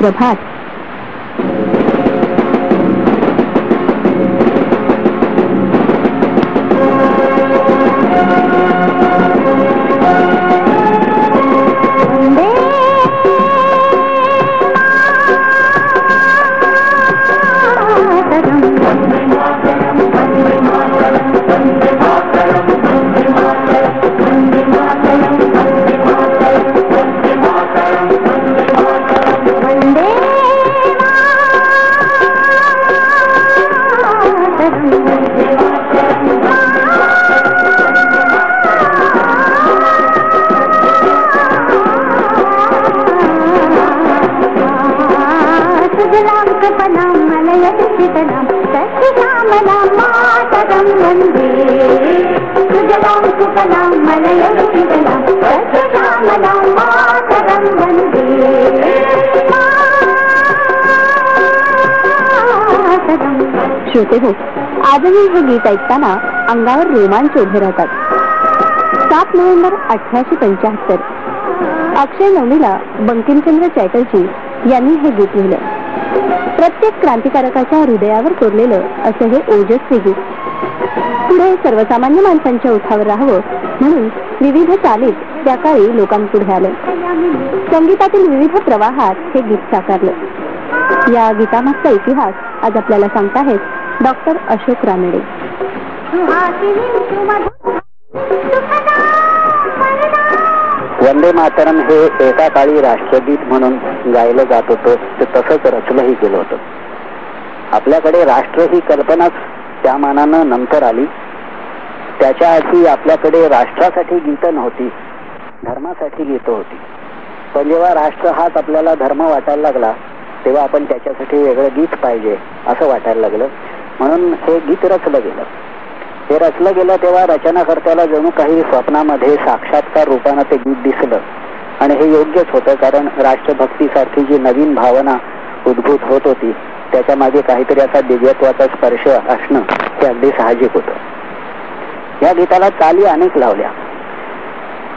प्रभात श्रोते हो आजही हे गीत ऐकताना अंगावर रोमांच उभे राहतात. सात नोव्हेंबर अठराशे पंच्याहत्तर. अक्षय नवमीला बंकिमचंद्र चॅटर्जी यांनी हे गीत लिहिलं. प्रत्येक क्रांतिकारकाच्या हृदयावर कोरलेलं असं हे ओजस्वी गीत पुढे सर्वसामान्य माणसांच्या उठावर राहावं म्हणून विविध चालीत त्या काळी लोकांपुढे आलं. संगीतातील विविध प्रवाहात हे गीत साकारलं. या गीतामागचा इतिहास आज आपल्याला सांगताहेत डॉक्टर अशोक रानडे. वंदे मातरम हे एका काळी राष्ट्रगीत म्हणून गायलं जात होतं. ते तसंच रचलंही गेलं होतं. आपल्याकडे राष्ट्र ही कल्पनाच त्या मानानं नंतर आली. त्याच्या आधी आपल्याकडे राष्ट्रासाठी गीतं नव्हती धर्मासाठी गीतं होती. पण जेव्हा राष्ट्र हाच आपल्याला धर्म वाटायला लागला तेव्हा आपण त्याच्यासाठी वेगळं गीत पाहिजे असं वाटायला लागलं. म्हणून हे गीत रचलं गेलं. हे रचलं गेलं तेव्हा रचनाकर्त्याला जणू काही स्वप्नामध्ये साक्षात्कार रूपानं ते गीत दिसलं. आणि हे योग्यच होतं कारण राष्ट्रभक्तीसारखी जी नवीन भावना उद्भूत होत होती त्याच्यामागे काहीतरी असा दिव्यत्वाचा स्पर्श असणं हे अगदी साहजिक होतं. या गीताला चाली अनेक लावल्या.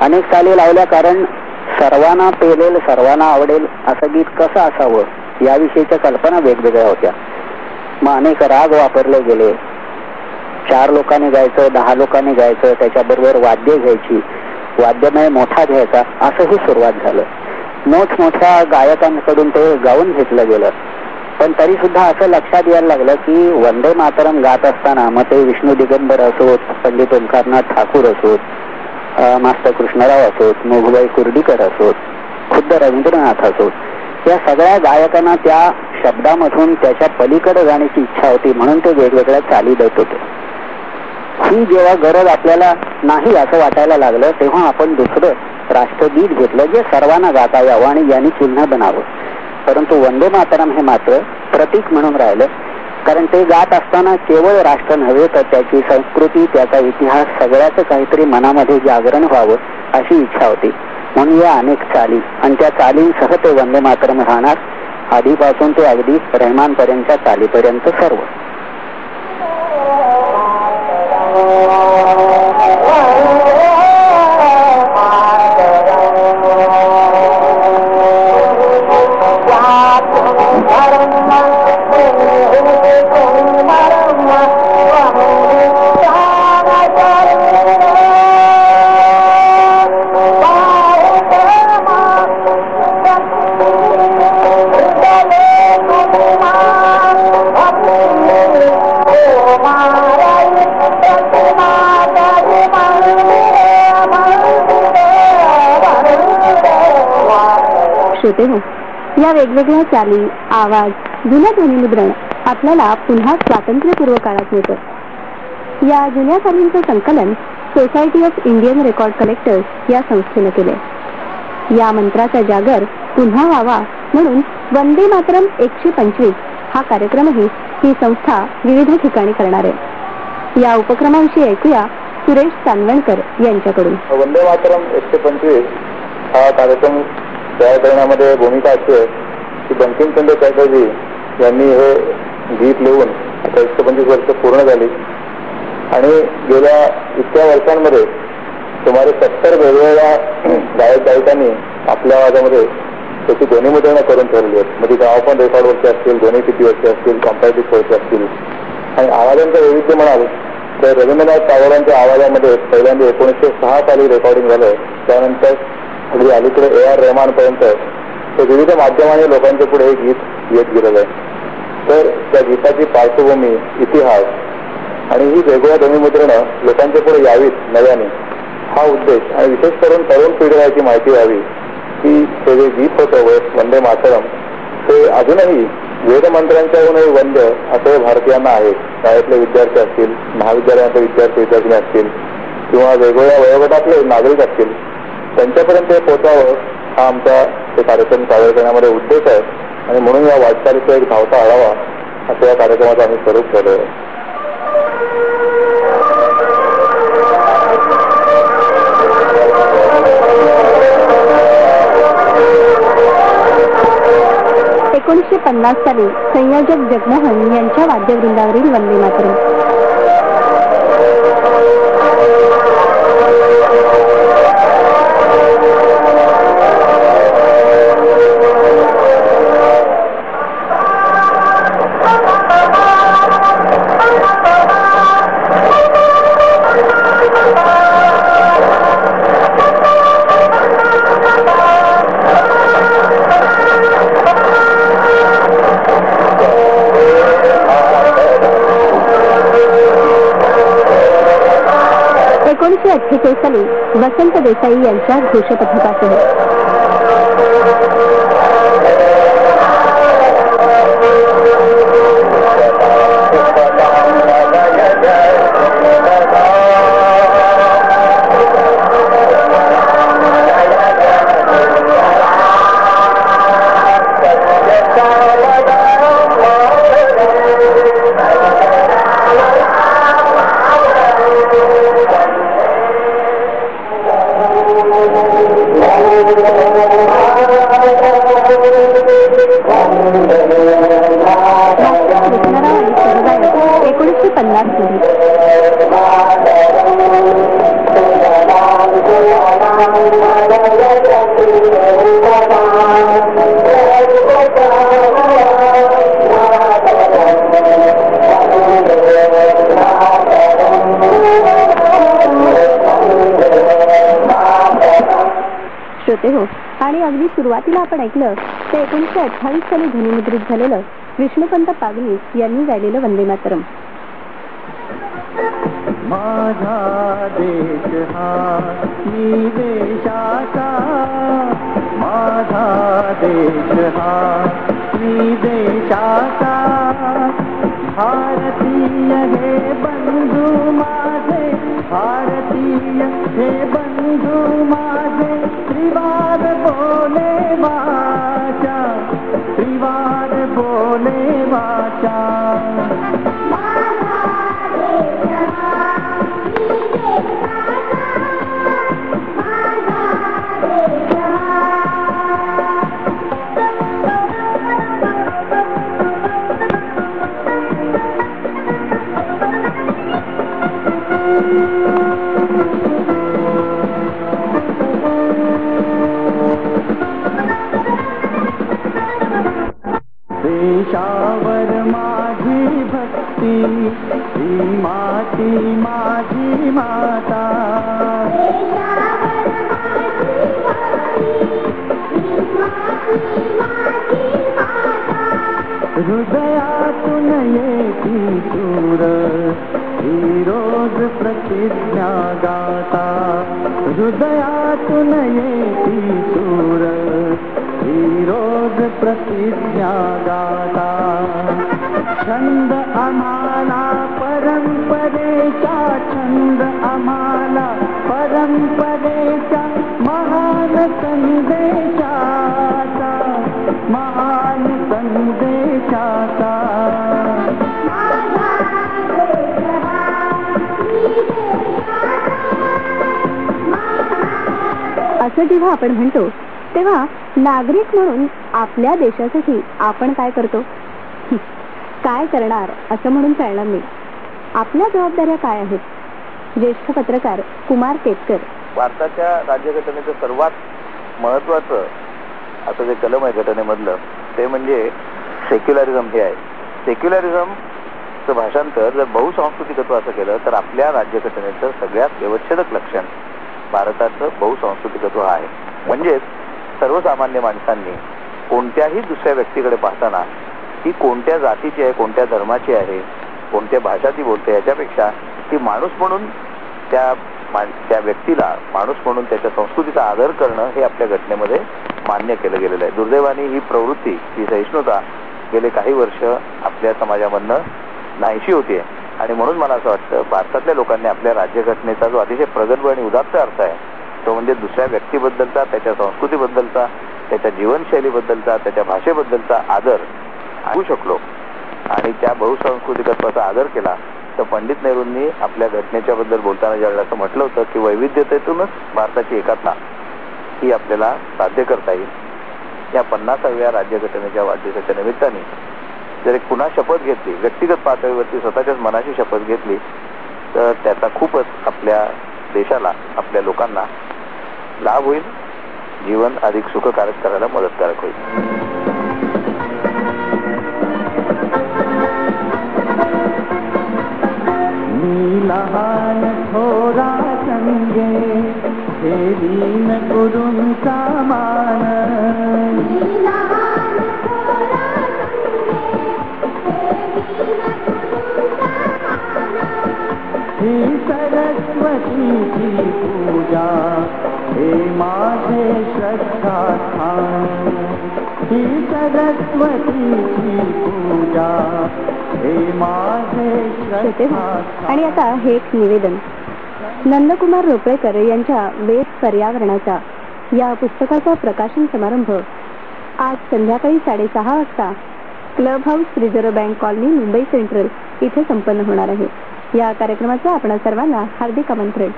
अनेक चाली लावल्या कारण सर्वांना पेलेल सर्वांना आवडेल असं गीत कसं असावं याविषयीच्या कल्पना वेगवेगळ्या होत्या. मग अनेक राग वापरले गेले. चार लोकांनी गायचं दहा लोकांनी गायचं त्याच्याबरोबर वाद्य घ्यायची. वाद्यमय मोठा घ्यायचा असंही सुरुवात झालं. मोठमोठ्या गायकांकडून ते गाऊन घेतलं गेलं. पण तरी सुद्धा असं लक्षात यायला लागलं की वंदे मातरम गात असताना मग ते विष्णू दिगंबर असोत पंडित ओंकारनाथ ठाकूर असोत मास्टर कृष्णराव असोत मोघबाई कुर्डीकर असोत खुद्द रवींद्रनाथ असोत या सगळ्या गायकांना त्या शब्दामधून त्याच्या पलीकडे जाण्याची इच्छा होती म्हणून ते वेगवेगळ्या चाली देत होते. ही जेव्हा गरज आपल्याला नाही असं वाटायला लागलं तेव्हा आपण दुसरं राष्ट्रगीत घेतलं जे सर्वांना गाता यावं आणि यांनी चिन्ह बनावं. परंतु वंदे मातरम हे मात्र प्रतीक म्हणून राहिलं. कारण ते गात असताना केवळ राष्ट्र नव्हे तर त्याची संस्कृती त्याचा इतिहास सगळ्याच काहीतरी मनामध्ये जागरण व्हावं अशी इच्छा होती. म्हणून या अनेक चाली आणि त्या चालींसह ते वंदे मातरम राहणार. आधीपासून ते अगदी रहमानपर्यंतच्या चालीपर्यंत सर्व. होते हो. या वेगवेगळ्या चाली आवाज जुन्या ध्वनिमुद्रण आपल्याला पुन्हा स्वातंत्र्यपूर्व काळात मिळतं. या जुन्या चालींचं संकलन society of Indian record collectors या संस्थेनं केले या मंत्राचा जागर पुन्हा व्हावा म्हणून वंदे मातरम एकशे पंचवीस हा कार्यक्रमही ही संस्था विविध ठिकाणी करणार आहे. या उपक्रमाविषयी ऐकूया सुरेश चांदवणकर यांच्याकडून. वंदे मातरम एकशे पंचवीस हा कार्यक्रम तयार भूमिका अशी आहे की बंकिमचंद्र चॅटर्जी यांनी हे गीत लिहून आता एकशे पंचवीस वर्ष पूर्ण झाली. आणि गेल्या इतक्या वर्षांमध्ये सुमारे सत्तर वेगवेगळ्या गायक गायिकांनी आपल्या आवाजामध्ये त्याची ध्वनिमुद्रणं करून ठेवली आहेत. म्हणजे गाव पण रेकॉर्डवरचे असतील ध्वनिफितीवरची असतील कॉम्पॅटिव्हवरची असतील. आणि आवाजांचं वैविध्य म्हणाल तर रवींद्रनाथ टागोरांच्या आवाजामध्ये पहिल्यांदा एकोणीसशे सहा साली रेकॉर्डिंग झालं त्यानंतर म्हणजे अगदी अलीकडे ए आर रहमानपर्यंत ते विविध माध्यमाने लोकांच्या पुढे हे गीत येत गेलेलं आहे. तर त्या गीताची पार्श्वभूमी इतिहास आणि ही वेगवेगळ्या ध्वनिमुद्रणं लोकांच्या पुढे यावीत नव्याने हा उद्देश आणि विशेष करून तरुण पिढीला याची माहिती व्हावी की हे जे गीत होतं वंदे मातरम ते अजूनही वेदमंत्र्यांच्याहूनही वंद्य असं हे भारतीयांना आहे. शाळेतले विद्यार्थी असतील महाविद्यालयातले विद्यार्थी विद्यार्थिनी असतील किंवा वेगवेगळ्या वयोगटातले नागरिक असतील त्यांच्यापर्यंत हे पोहोचावं हा आमचा हे कार्यक्रम सादर करण्यामध्ये उद्देश आहे. आणि म्हणून या वाटचालीचा एक धावता आढावा असं या कार्यक्रमाचं आम्ही स्वरूप केलं आहे. एकोणीसशे पन्नास साली संयोजक जगमोहन यांच्या वाद्यवृंदावरील वंदे मातरम. वसंत देसाई यांच्या घोषपथकासह. सुरुवातीला आपण ऐकलं ते एकोणीसशे अठ्ठावीस साली ध्वनिमुद्रित झालेलं विष्णुपंत पागनीस यांनी गायलेलं वंदे मातरम. माझा देश हा मी देशाचा माझा देश हा मी देशाचा. भारतीय हे बंधू माझे भारतीय हे बंधू माझे त्रिवार बोले वाचा देशावर माझी भक्ती माती माझी माता. हृदयातून येती सूर ीरोग प्रतिज्ञा दाता हृदया तु नयेति सूर। हिरोग प्रतिज्ञा दाता छन्द अमाना परम्परे छन्द अमाना परम्परे महान सन्देशा असं जेव्हा आपण म्हणतो तेव्हा नागरिक म्हणून आपल्या देशासाठी आपण काय करतो? काय करणार असं म्हणून चालणार नाही. आपल्या जबाबदाऱ्या काय आहेत? ज्येष्ठ पत्रकार कुमार केतकर. भारताच्या राज्यघटनेचं सर्वात महत्वाचं असं जे कलम आहे घटनेमधलं ते म्हणजे सेक्युलरिझम हे आहे. सेक्युलरिझमचं भाषांतर जर बहुसांस्कृतिकत्व असं केलं तर आपल्या राज्यघटनेचं सगळ्यात व्यवच्छेदक लक्षण भारताचं बहुसांस्कृतिकत्व आहे. म्हणजेच सर्वसामान्य माणसांनी कोणत्याही दुसऱ्या व्यक्तीकडे पाहताना ती कोणत्या जातीची आहे कोणत्या धर्माची आहे कोणत्या भाषा ती बोलते याच्यापेक्षा ती माणूस म्हणून त्या मा- त्या व्यक्तीला माणूस म्हणून त्याच्या संस्कृतीचा आदर करणं हे आपल्या घटनेमध्ये मान्य केलं गेलेलं आहे. दुर्दैवाने ही प्रवृत्ती ही सहिष्णुता गेले काही वर्ष आपल्या समाजामधनं नाहीशी होतीये. आणि म्हणून मला असं वाटतं भारतातल्या लोकांनी आपल्या राज्यघटनेचा जो अतिशय प्रगल्भ आणि उदात्त अर्थ आहे तो म्हणजे दुसऱ्या व्यक्तीबद्दलचा त्याच्या संस्कृतीबद्दलचा त्याच्या जीवनशैलीबद्दलचा त्याच्या भाषेबद्दलचा आदर होऊ शकलो. आणि त्या बहुसंस्कृतिकत्वाचा आदर केला तर पंडित नेहरूंनी आपल्या घटनेच्या बद्दल बोलताना ज्यावेळेला असं म्हटलं होतं की वैविध्यतेतूनच भारताची एकात्मा ही आपल्याला साध्य करता येईल. या पन्नासाव्या राज्यघटनेच्या वाढदिवसाच्या निमित्ताने जर एक पुन्हा शपथ घेतली व्यक्तिगत पातळीवरती स्वतःच्याच मनाची शपथ घेतली तर त्याचा खूपच आपल्या देशाला आपल्या लोकांना लाभ होईल. जीवन अधिक सुखकारक करायला मदतकारक होईल. लहान थोरा संगे हे दीन मान. ही सरस्वतीची पूजा. हे माझे हो. आणि आता हे एक निवेदन. नंदकुमार रोपळेकर यांच्या वेद पर्यावरणाचा या पुस्तकाचा प्रकाशन समारंभ आज संध्याकाळी साडेसहा वाजता club house reserve bank colony Mumbai central इथे संपन्न होणार आहे. या कार्यक्रमाचं आपण सर्वांना हार्दिक आमंत्रण.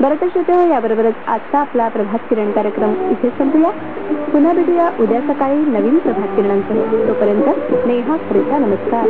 बरं तर श्रोते हो याबरोबरच आजचा आपला प्रभात किरण कार्यक्रम. इथे संपूया. पुन्हा भेटूया उद्या सकाळी नवीन प्रभात किरणांसह. तोपर्यंत नेहा खरेचा नमस्कार.